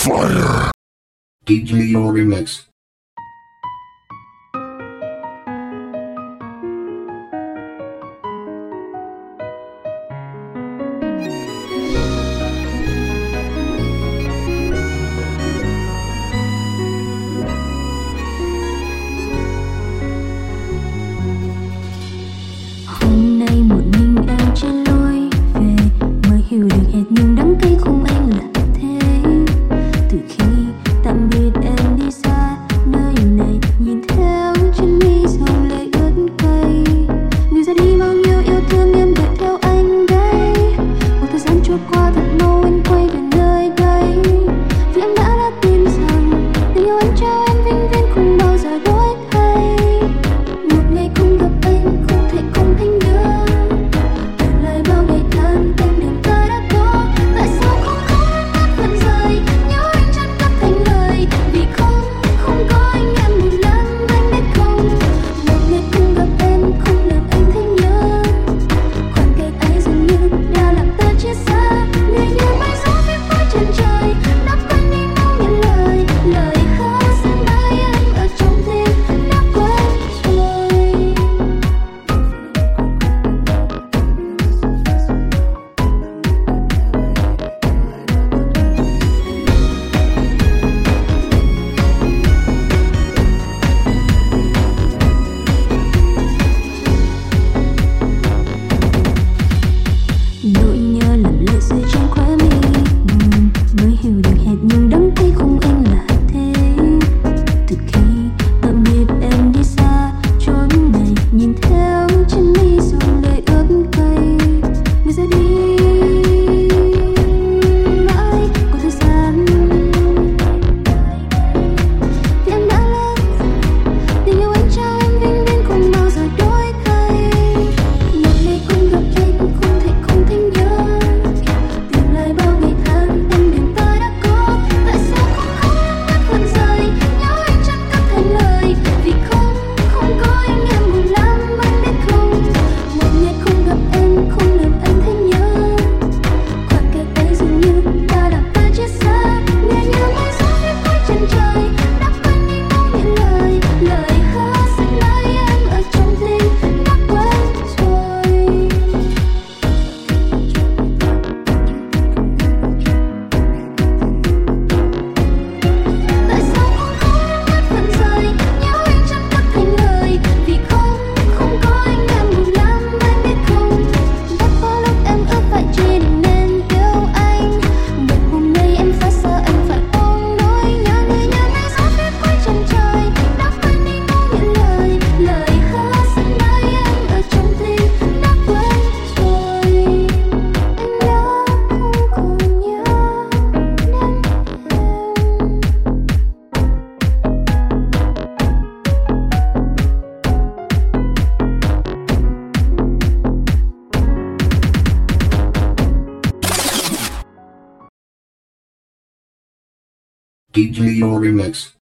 Fire. Give me your remix. Your remix.